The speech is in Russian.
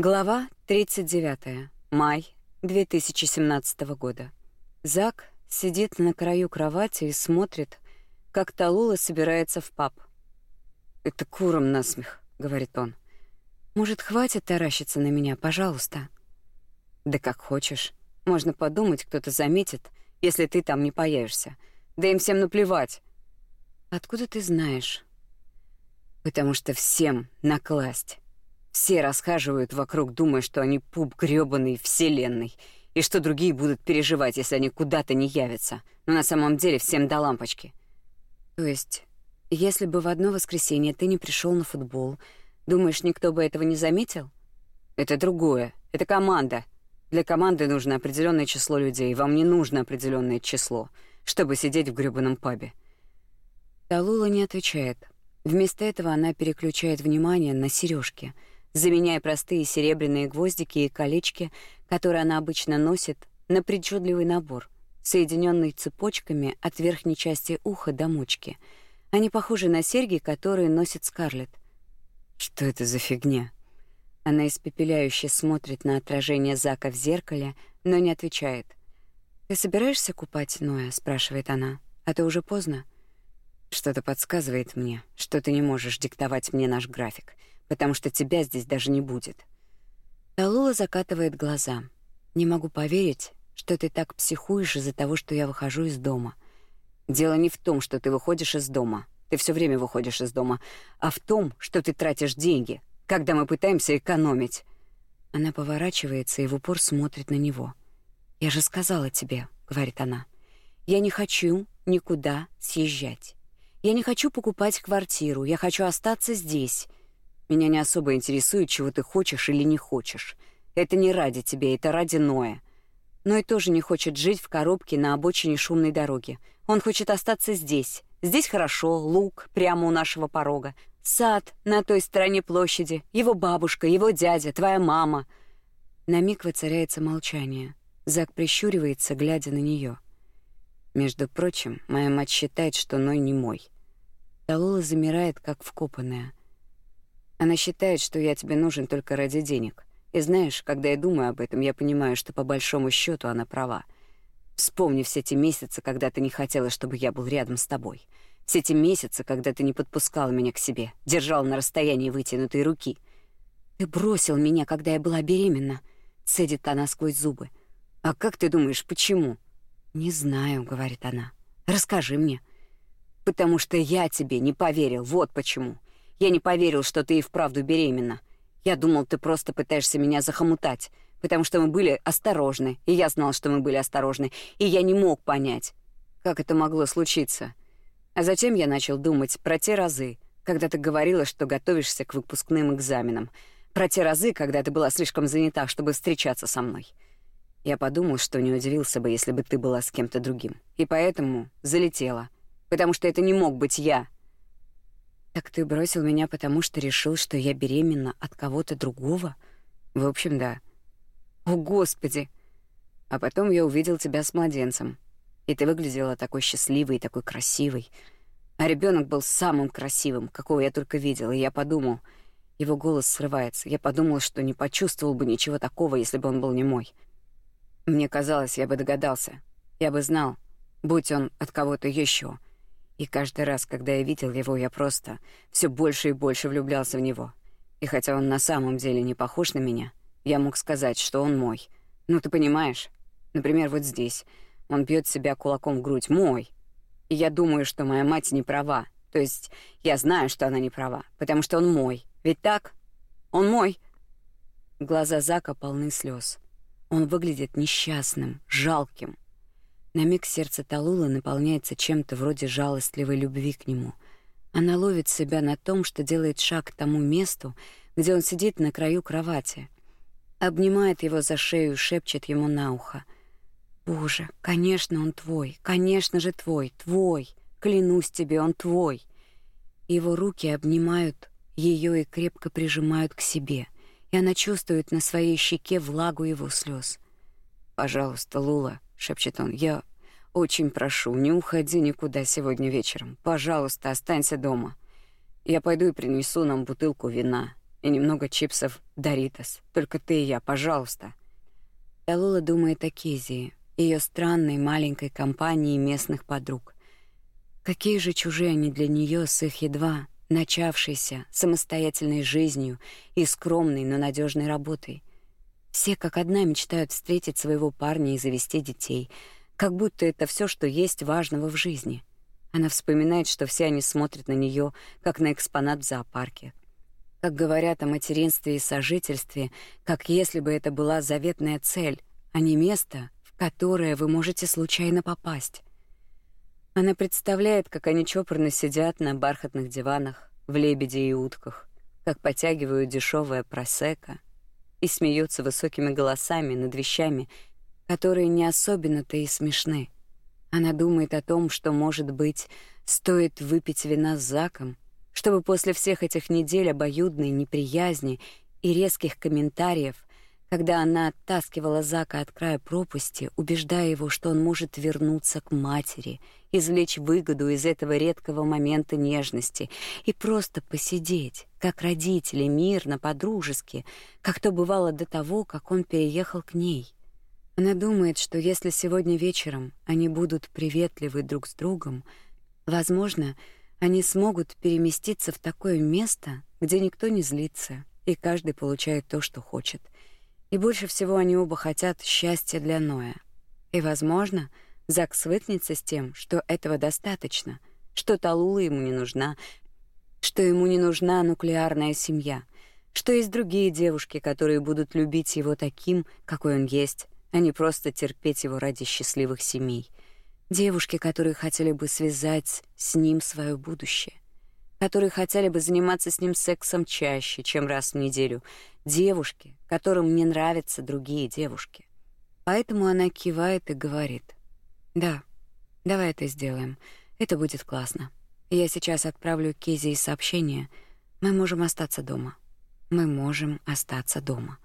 Глава 39. Май 2017 года. Зак сидит на краю кровати и смотрит, как Талула собирается в паб. «Это куром насмех», — говорит он. «Может, хватит таращиться на меня, пожалуйста?» «Да как хочешь. Можно подумать, кто-то заметит, если ты там не появишься. Да им всем наплевать». «Откуда ты знаешь?» «Потому что всем накласть. Все расхаживают вокруг, думая, что они пуп грёбаной вселенной, и что другие будут переживать, если они куда-то не явятся. Но на самом деле всем до лампочки». «То есть, если бы в одно воскресенье ты не пришел на футбол, думаешь, никто бы этого не заметил?» «Это другое. Это команда. Для команды нужно определенное число людей, вам не нужно определенное число, чтобы сидеть в грёбаном пабе. Талула не отвечает. Вместо этого она переключает внимание на сережки, заменяя простые серебряные гвоздики и колечки, которые она обычно носит, на причудливый набор, соединенный цепочками от верхней части уха до мочки. Они похожи на серьги, которые носит Скарлетт. Что это за фигня? Она испепеляюще смотрит на отражение Зака в зеркале, но не отвечает. «Ты собираешься купать Ноя?» — спрашивает она. «А то уже поздно». Что-то подсказывает мне, что ты не можешь диктовать мне наш график, потому что тебя здесь даже не будет. Талула закатывает глаза. Не могу поверить, что ты так психуешь из-за того, что я выхожу из дома. Дело не в том, что ты выходишь из дома. Ты все время выходишь из дома, а в том, что ты тратишь деньги, когда мы пытаемся экономить. Она поворачивается и в упор смотрит на него. Я же сказала тебе, говорит она. Я не хочу никуда съезжать. Я не хочу покупать квартиру, я хочу остаться здесь. Меня не особо интересует, чего ты хочешь или не хочешь. Это не ради тебя, это ради Ноя. Ной тоже не хочет жить в коробке на обочине шумной дороги. Он хочет остаться здесь. Здесь хорошо, луг прямо у нашего порога. Сад на той стороне площади, его бабушка, его дядя, твоя мама. На миг воцаряется молчание. Зак прищуривается, глядя на нее. Между прочим, моя мать считает, что Ной не мой. Талула замирает, как вкопанная. Она считает, что я тебе нужен только ради денег. И знаешь, когда я думаю об этом, я понимаю, что по большому счету она права. Вспомни все те месяцы, когда ты не хотела, чтобы я был рядом с тобой. Все эти месяцы, когда ты не подпускал меня к себе, держал на расстоянии вытянутой руки. Ты бросил меня, когда я была беременна, цедит она сквозь зубы. А как ты думаешь, почему? Не знаю, говорит она. Расскажи мне. Потому что я тебе не поверил, вот почему. Я не поверил, что ты и вправду беременна. Я думал, ты просто пытаешься меня захомутать, потому что мы были осторожны, и я знал, что мы были осторожны, и я не мог понять, как это могло случиться. А затем я начал думать про те разы, когда ты говорила, что готовишься к выпускным экзаменам, про те разы, когда ты была слишком занята, чтобы встречаться со мной. Я подумал, что не удивился бы, если бы ты была с кем-то другим. И поэтому залетела. Потому что это не мог быть я. Так ты бросил меня, потому что решил, что я беременна от кого-то другого? В общем, да. О, Господи! А потом я увидел тебя с младенцем. И ты выглядела такой счастливой и такой красивой. А ребенок был самым красивым, какого я только видел, и я подумал... Его голос срывается. Я подумал, что не почувствовал бы ничего такого, если бы он был не мой. Мне казалось, я бы догадался. Я бы знал, будь он от кого-то еще. И каждый раз, когда я видел его, я просто все больше и больше влюблялся в него. И хотя он на самом деле не похож на меня, я мог сказать, что он мой. Ну, ты понимаешь? Например, вот здесь — он бьет себя кулаком в грудь. Мой. И я думаю, что моя мать не права. То есть я знаю, что она не права, потому что он мой. Ведь так? Он мой. Глаза Зака полны слез. Он выглядит несчастным, жалким. На миг сердце Талулы наполняется чем-то вроде жалостливой любви к нему. Она ловит себя на том, что делает шаг к тому месту, где он сидит на краю кровати. Обнимает его за шею и шепчет ему на ухо — Боже, конечно, он твой, конечно же твой, твой. Клянусь тебе, он твой. Его руки обнимают ее и крепко прижимают к себе, и она чувствует на своей щеке влагу его слез. Пожалуйста, Лула, шепчет он. Я очень прошу, не уходи никуда сегодня вечером. Пожалуйста, останься дома. Я пойду и принесу нам бутылку вина. и немного чипсов Doritos. Только ты и я, пожалуйста. Талула думает о Кизии, ее странной маленькой компании местных подруг. Какие же чужие они для нее с их едва начавшейся самостоятельной жизнью и скромной, но надежной работой. Все как одна мечтают встретить своего парня и завести детей, как будто это все, что есть важного в жизни. Она вспоминает, что все они смотрят на нее как на экспонат в зоопарке. Как говорят о материнстве и сожительстве, как если бы это была заветная цель, а не место, в которое вы можете случайно попасть. Она представляет, как они чопорно сидят на бархатных диванах, в лебеде и утках, как потягивают дешевое просека и смеются высокими голосами над вещами, которые не особенно-то и смешны. Она думает о том, что, может быть, стоит выпить вина с Заком, чтобы после всех этих недель обоюдной неприязни и резких комментариев когда она оттаскивала Зака от края пропасти, убеждая его, что он может вернуться к матери, извлечь выгоду из этого редкого момента нежности и просто посидеть, как родители, мирно, по-дружески, как то бывало до того, как он переехал к ней. Она думает, что если сегодня вечером они будут приветливы друг с другом, возможно, они смогут переместиться в такое место, где никто не злится, и каждый получает то, что хочет — и больше всего они оба хотят счастья для Ноя. И, возможно, Зак свыкнется с тем, что этого достаточно, что Талула ему не нужна, что ему не нужна нуклеарная семья, что есть другие девушки, которые будут любить его таким, какой он есть, а не просто терпеть его ради счастливых семей. Девушки, которые хотели бы связать с ним свое будущее которые хотели бы заниматься с ним сексом чаще, чем раз в неделю, девушки, которым не нравятся другие девушки. Поэтому она кивает и говорит: "Да, давай это сделаем. Это будет классно. Я сейчас отправлю Кизе сообщение. Мы можем остаться дома. Мы можем остаться дома".